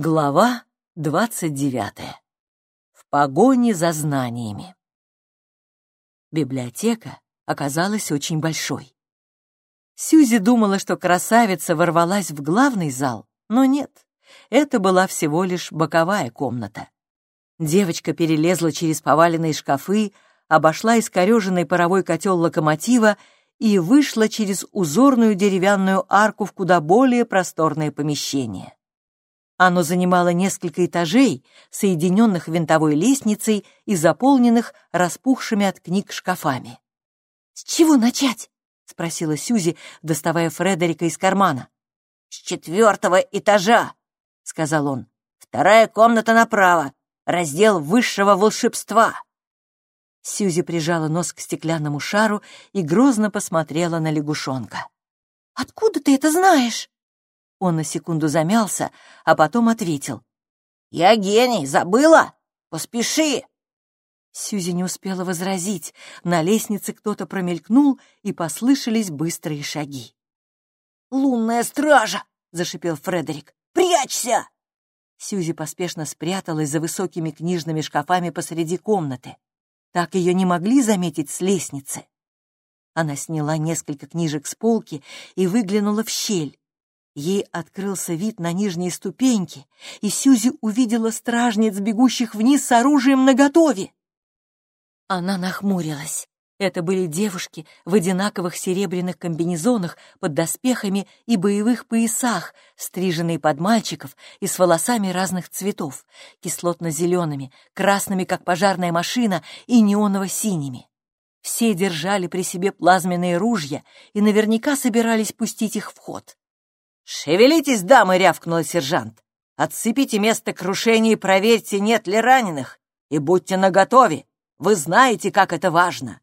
Глава двадцать девятая. В погоне за знаниями. Библиотека оказалась очень большой. Сьюзи думала, что красавица ворвалась в главный зал, но нет, это была всего лишь боковая комната. Девочка перелезла через поваленные шкафы, обошла искореженный паровой котел локомотива и вышла через узорную деревянную арку в куда более просторное помещение. Оно занимало несколько этажей, соединенных винтовой лестницей и заполненных распухшими от книг шкафами. «С чего начать?» — спросила Сюзи, доставая Фредерика из кармана. «С четвертого этажа», — сказал он. «Вторая комната направо, раздел высшего волшебства». Сьюзи прижала нос к стеклянному шару и грозно посмотрела на лягушонка. «Откуда ты это знаешь?» Он на секунду замялся, а потом ответил. «Я гений, забыла? Поспеши!» Сьюзи не успела возразить. На лестнице кто-то промелькнул, и послышались быстрые шаги. «Лунная стража!» — зашипел Фредерик. «Прячься!» Сьюзи поспешно спряталась за высокими книжными шкафами посреди комнаты. Так ее не могли заметить с лестницы. Она сняла несколько книжек с полки и выглянула в щель. Ей открылся вид на нижние ступеньки, и Сюзи увидела стражниц, бегущих вниз с оружием наготове. Она нахмурилась. Это были девушки в одинаковых серебряных комбинезонах под доспехами и боевых поясах, стриженные под мальчиков и с волосами разных цветов, кислотно-зелеными, красными, как пожарная машина, и неоново-синими. Все держали при себе плазменные ружья и наверняка собирались пустить их в ход. «Шевелитесь, дамы!» — рявкнул сержант. «Отсыпите место крушения и проверьте, нет ли раненых, и будьте наготове. Вы знаете, как это важно!»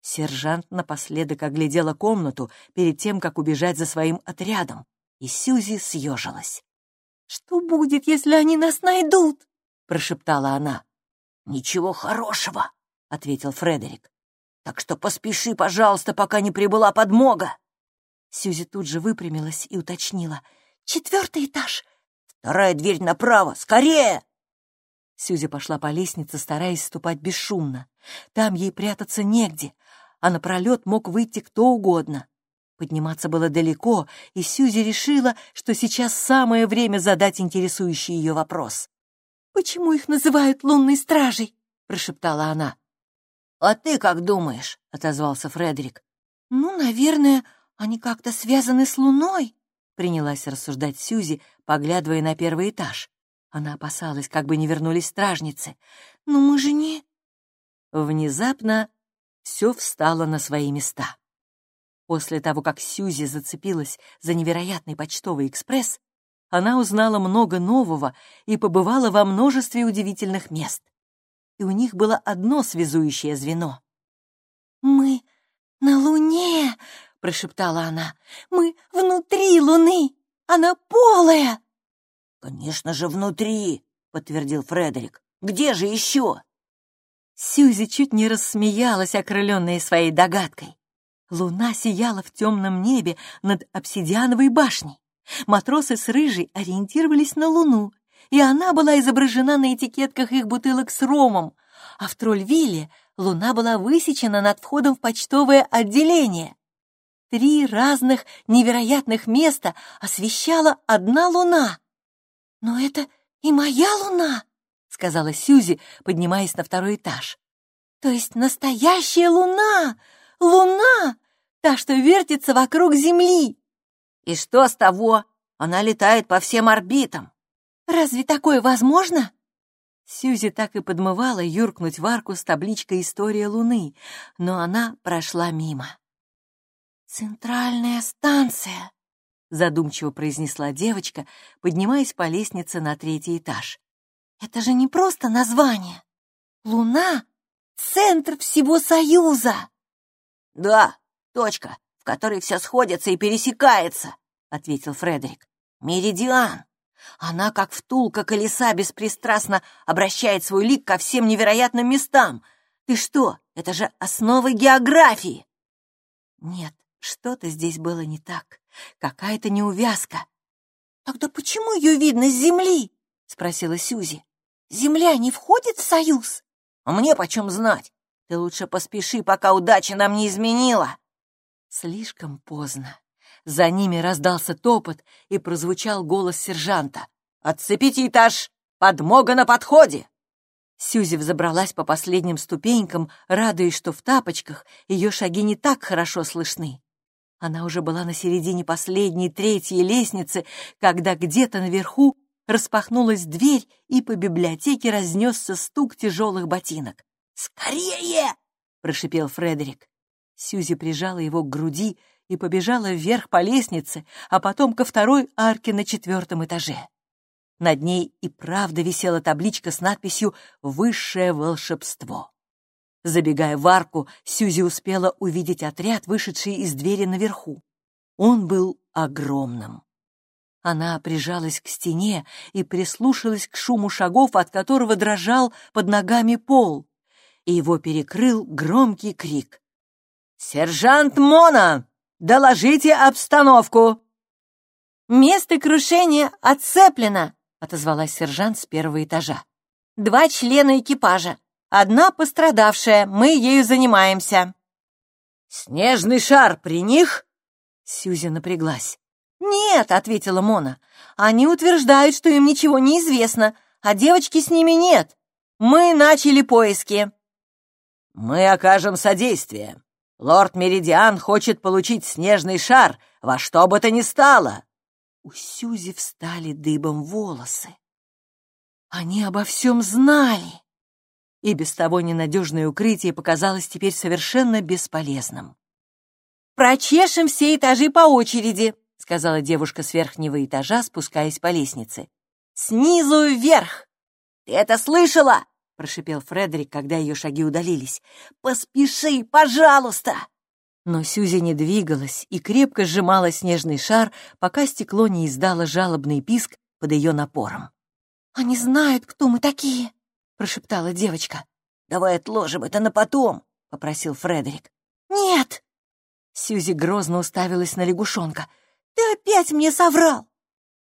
Сержант напоследок оглядела комнату перед тем, как убежать за своим отрядом, и Сьюзи съежилась. «Что будет, если они нас найдут?» — прошептала она. «Ничего хорошего», — ответил Фредерик. «Так что поспеши, пожалуйста, пока не прибыла подмога». Сьюзи тут же выпрямилась и уточнила. «Четвертый этаж!» «Вторая дверь направо! Скорее!» Сьюзи пошла по лестнице, стараясь ступать бесшумно. Там ей прятаться негде, а напролет мог выйти кто угодно. Подниматься было далеко, и Сьюзи решила, что сейчас самое время задать интересующий ее вопрос. «Почему их называют лунной стражей?» — прошептала она. «А ты как думаешь?» — отозвался Фредерик. «Ну, наверное, они как-то связаны с Луной?» — принялась рассуждать Сюзи, поглядывая на первый этаж. Она опасалась, как бы не вернулись стражницы. «Но мы же не...» Внезапно все встало на свои места. После того, как Сьюзи зацепилась за невероятный почтовый экспресс, она узнала много нового и побывала во множестве удивительных мест. И у них было одно связующее звено. «Мы на Луне!» Прошептала она. «Мы внутри Луны! Она полая!» «Конечно же, внутри!» — подтвердил Фредерик. «Где же еще?» Сьюзи чуть не рассмеялась, окрыленная своей догадкой. Луна сияла в темном небе над обсидиановой башней. Матросы с рыжей ориентировались на Луну, и она была изображена на этикетках их бутылок с ромом, а в Трольвилле Луна была высечена над входом в почтовое отделение. Три разных невероятных места освещала одна луна. «Но это и моя луна», — сказала Сьюзи, поднимаясь на второй этаж. «То есть настоящая луна! Луна! Та, что вертится вокруг Земли!» «И что с того? Она летает по всем орбитам!» «Разве такое возможно?» Сьюзи так и подмывала юркнуть в арку с табличкой «История Луны», но она прошла мимо. «Центральная станция», — задумчиво произнесла девочка, поднимаясь по лестнице на третий этаж. «Это же не просто название. Луна — центр всего Союза!» «Да, точка, в которой все сходится и пересекается», — ответил Фредерик. «Меридиан. Она, как втулка колеса, беспристрастно обращает свой лик ко всем невероятным местам. Ты что, это же основы географии!» «Нет, что-то здесь было не так, какая-то неувязка. «Тогда почему ее видно с земли?» — спросила Сюзи. «Земля не входит в союз?» «А мне почем знать? Ты лучше поспеши, пока удача нам не изменила». Слишком поздно. За ними раздался топот, и прозвучал голос сержанта. «Отцепите этаж! Подмога на подходе!» Сюзи взобралась по последним ступенькам, радуясь, что в тапочках ее шаги не так хорошо слышны. Она уже была на середине последней, третьей лестницы, когда где-то наверху распахнулась дверь, и по библиотеке разнесся стук тяжелых ботинок. «Скорее!» — прошипел Фредерик. Сюзи прижала его к груди и побежала вверх по лестнице, а потом ко второй арке на четвертом этаже. Над ней и правда висела табличка с надписью «Высшее волшебство». Забегая в арку, Сюзи успела увидеть отряд, вышедший из двери наверху. Он был огромным. Она прижалась к стене и прислушалась к шуму шагов, от которого дрожал под ногами пол, и его перекрыл громкий крик. «Сержант Мона, доложите обстановку!» «Место крушения отцеплено!» — отозвалась сержант с первого этажа. «Два члена экипажа. Одна пострадавшая, мы ею занимаемся». «Снежный шар при них?» Сьюзи напряглась. «Нет», — ответила Мона. «Они утверждают, что им ничего не известно, а девочки с ними нет. Мы начали поиски». «Мы окажем содействие. Лорд Меридиан хочет получить снежный шар во что бы то ни стало». У Сьюзи встали дыбом волосы. Они обо всем знали и без того ненадежное укрытие показалось теперь совершенно бесполезным. «Прочешем все этажи по очереди», — сказала девушка с верхнего этажа, спускаясь по лестнице. «Снизу вверх!» «Ты это слышала?» — прошипел Фредерик, когда ее шаги удалились. «Поспеши, пожалуйста!» Но Сюзи не двигалась и крепко сжимала снежный шар, пока стекло не издало жалобный писк под ее напором. «Они знают, кто мы такие!» — прошептала девочка. «Давай отложим это на потом», — попросил Фредерик. «Нет!» Сьюзи грозно уставилась на лягушонка. «Ты опять мне соврал!»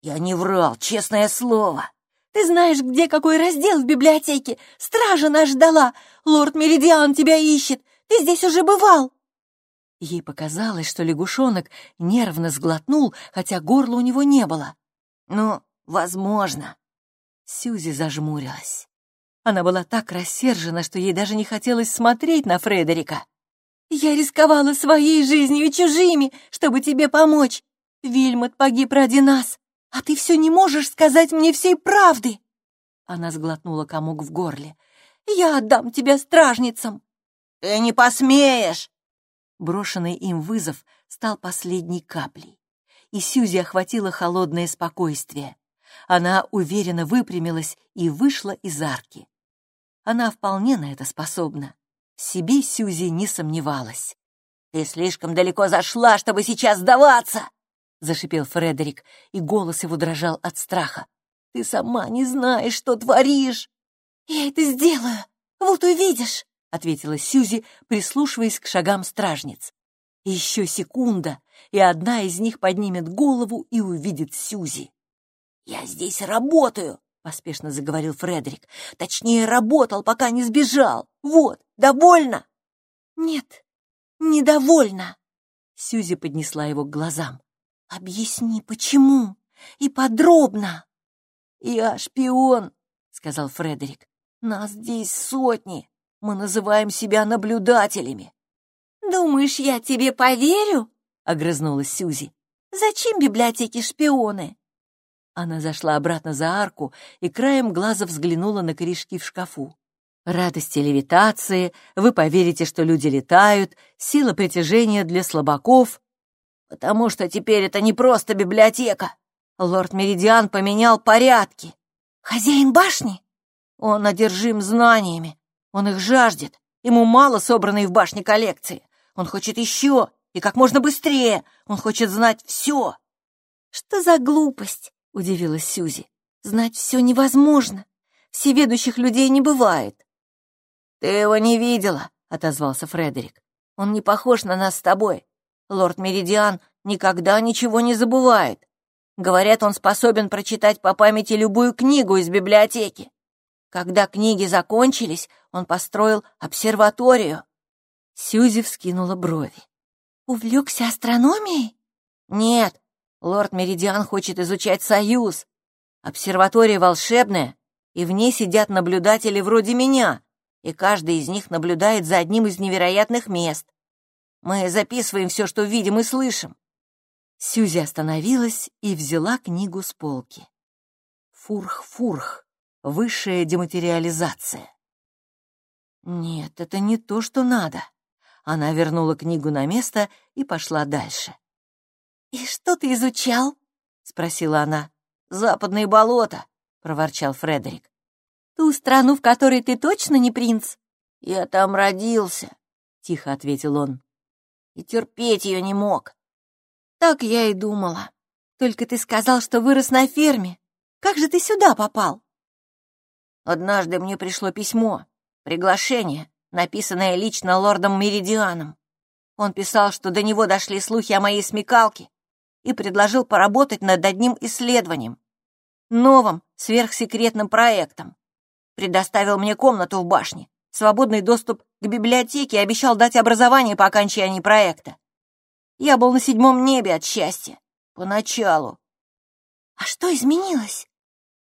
«Я не врал, честное слово!» «Ты знаешь, где какой раздел в библиотеке? Стража нас ждала! Лорд Меридиан тебя ищет! Ты здесь уже бывал!» Ей показалось, что лягушонок нервно сглотнул, хотя горла у него не было. «Ну, возможно». Сьюзи зажмурилась. Она была так рассержена, что ей даже не хотелось смотреть на Фредерика. «Я рисковала своей жизнью и чужими, чтобы тебе помочь. Вильмот погиб ради нас, а ты все не можешь сказать мне всей правды!» Она сглотнула комок в горле. «Я отдам тебя стражницам!» «Ты не посмеешь!» Брошенный им вызов стал последней каплей, и Сьюзи охватило холодное спокойствие. Она уверенно выпрямилась и вышла из арки. Она вполне на это способна. В себе Сюзи не сомневалась. «Ты слишком далеко зашла, чтобы сейчас сдаваться!» — зашипел Фредерик, и голос его дрожал от страха. «Ты сама не знаешь, что творишь!» «Я это сделаю! Вот увидишь!» — ответила Сюзи, прислушиваясь к шагам стражниц. Еще секунда, и одна из них поднимет голову и увидит Сюзи. «Я здесь работаю!» Поспешно заговорил Фредерик. Точнее, работал, пока не сбежал. Вот, довольно? Нет, недовольна. Сюзи поднесла его к глазам. Объясни, почему? И подробно. Я шпион, сказал Фредерик. Нас здесь сотни. Мы называем себя наблюдателями. Думаешь, я тебе поверю? Огрызнулась Сюзи. Зачем библиотеке шпионы? Она зашла обратно за арку и краем глаза взглянула на корешки в шкафу. Радости левитации, вы поверите, что люди летают, сила притяжения для слабаков. Потому что теперь это не просто библиотека. Лорд Меридиан поменял порядки. Хозяин башни? Он одержим знаниями. Он их жаждет. Ему мало собранной в башне коллекции. Он хочет еще и как можно быстрее. Он хочет знать все. Что за глупость? Удивилась Сюзи. «Знать все невозможно. Всеведущих людей не бывает». «Ты его не видела», — отозвался Фредерик. «Он не похож на нас с тобой. Лорд Меридиан никогда ничего не забывает». Говорят, он способен прочитать по памяти любую книгу из библиотеки. Когда книги закончились, он построил обсерваторию. Сьюзи вскинула брови. «Увлекся астрономией?» «Нет, лорд Меридиан хочет изучать Союз. Обсерватория волшебная, и в ней сидят наблюдатели вроде меня, и каждый из них наблюдает за одним из невероятных мест. Мы записываем все, что видим и слышим. Сюзи остановилась и взяла книгу с полки. Фурх-фурх. Высшая дематериализация. Нет, это не то, что надо. Она вернула книгу на место и пошла дальше. «И что ты изучал?» — спросила она. «Западные болота», — проворчал Фредерик. «Ту страну, в которой ты точно не принц?» «Я там родился», — тихо ответил он. «И терпеть ее не мог. Так я и думала. Только ты сказал, что вырос на ферме. Как же ты сюда попал? Однажды мне пришло письмо, приглашение, написанное лично лордом Меридианом. Он писал, что до него дошли слухи о моей смекалке и предложил поработать над одним исследованием, новым сверхсекретным проектом. Предоставил мне комнату в башне, свободный доступ к библиотеке и обещал дать образование по окончании проекта. Я был на седьмом небе от счастья. Поначалу. А что изменилось?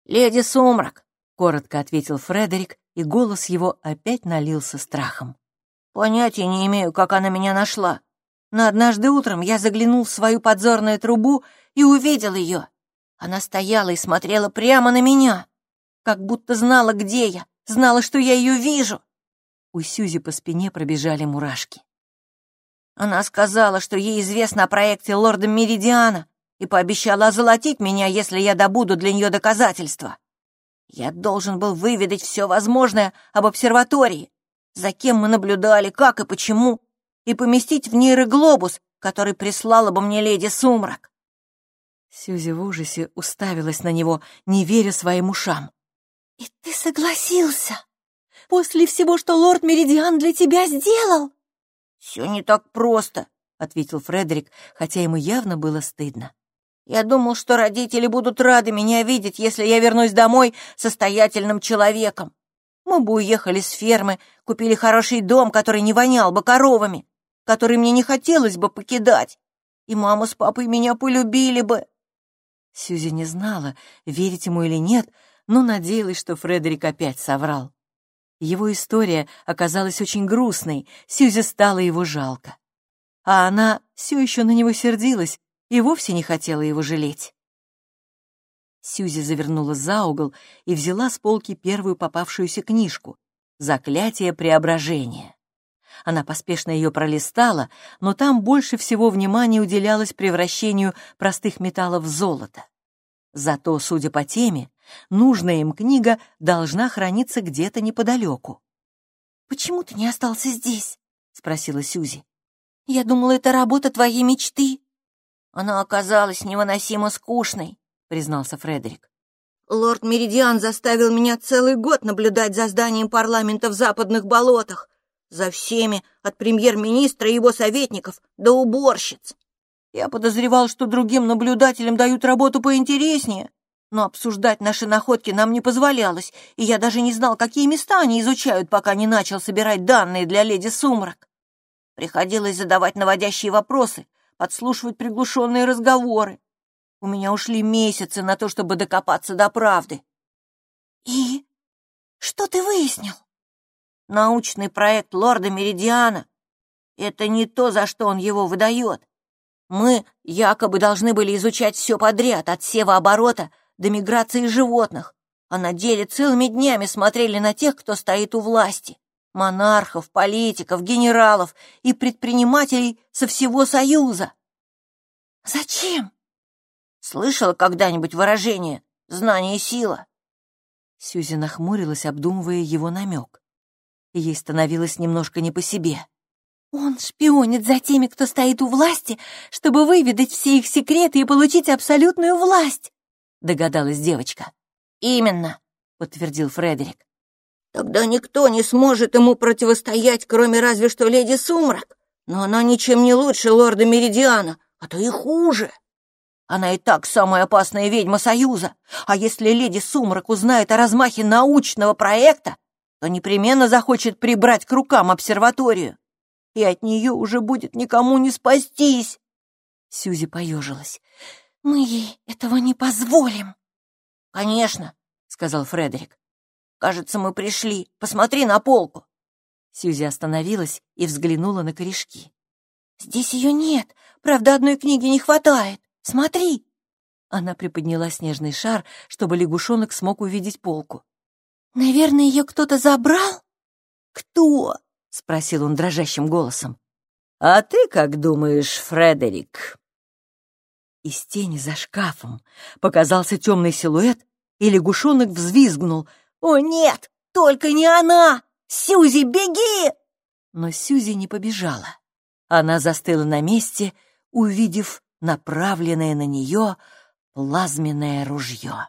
Леди Сумрак, коротко ответил Фредерик, и голос его опять налился страхом. Понятия не имею, как она меня нашла. Но однажды утром я заглянул в свою подзорную трубу и увидел ее. Она стояла и смотрела прямо на меня, как будто знала, где я, знала, что я ее вижу. У Сюзи по спине пробежали мурашки. Она сказала, что ей известно о проекте лорда Меридиана и пообещала озолотить меня, если я добуду для нее доказательства. Я должен был выведать все возможное об обсерватории, за кем мы наблюдали, как и почему, и поместить в нейроглобус, который прислала бы мне леди Сумрак. Сьюзи в ужасе уставилась на него, не веря своим ушам. «И ты согласился? После всего, что лорд Меридиан для тебя сделал?» «Все не так просто», — ответил Фредерик, хотя ему явно было стыдно. «Я думал, что родители будут рады меня видеть, если я вернусь домой состоятельным человеком. Мы бы уехали с фермы, купили хороший дом, который не вонял бы коровами, который мне не хотелось бы покидать, и мама с папой меня полюбили бы». Сьюзи не знала, верить ему или нет, но надеялась, что Фредерик опять соврал. Его история оказалась очень грустной, Сьюзи стало его жалко. А она все еще на него сердилась и вовсе не хотела его жалеть. Сьюзи завернула за угол и взяла с полки первую попавшуюся книжку «Заклятие преображения». Она поспешно ее пролистала, но там больше всего внимания уделялось превращению простых металлов в золото. Зато, судя по теме, нужная им книга должна храниться где-то неподалеку. «Почему ты не остался здесь?» — спросила Сюзи. «Я думала, это работа твоей мечты». «Она оказалась невыносимо скучной», — признался Фредерик. «Лорд Меридиан заставил меня целый год наблюдать за зданием парламента в западных болотах, за всеми, от премьер-министра и его советников до уборщиц. Я подозревал, что другим наблюдателям дают работу поинтереснее, но обсуждать наши находки нам не позволялось, и я даже не знал, какие места они изучают, пока не начал собирать данные для леди Сумрак. Приходилось задавать наводящие вопросы, подслушивать приглушенные разговоры. У меня ушли месяцы на то, чтобы докопаться до правды. И что ты выяснил? Научный проект лорда Меридиана. Это не то, за что он его выдает. Мы якобы должны были изучать все подряд, от севооборота до миграции животных, а на деле целыми днями смотрели на тех, кто стоит у власти. Монархов, политиков, генералов и предпринимателей со всего Союза. Зачем? Слышала когда-нибудь выражение «знание и сила»? Сьюзи нахмурилась, обдумывая его намек. Ей становилось немножко не по себе. Он шпионит за теми, кто стоит у власти, чтобы выведать все их секреты и получить абсолютную власть, догадалась девочка. Именно, подтвердил Фредерик. Тогда никто не сможет ему противостоять, кроме разве что леди Сумрак. Но она ничем не лучше лорда Меридиана, а то и хуже. Она и так самая опасная ведьма Союза. А если леди Сумрак узнает о размахе научного проекта, то непременно захочет прибрать к рукам обсерваторию. И от нее уже будет никому не спастись. Сюзи поежилась. «Мы ей этого не позволим». «Конечно», — сказал Фредерик. «Кажется, мы пришли. Посмотри на полку». Сюзи остановилась и взглянула на корешки. «Здесь ее нет. Правда, одной книги не хватает. Смотри!» Она приподняла снежный шар, чтобы лягушонок смог увидеть полку. «Наверное, ее кто-то забрал?» «Кто?» — спросил он дрожащим голосом. «А ты как думаешь, Фредерик?» Из тени за шкафом показался темный силуэт, и лягушонок взвизгнул. «О, нет! Только не она! Сюзи, беги!» Но Сюзи не побежала. Она застыла на месте, увидев направленное на нее плазменное ружье.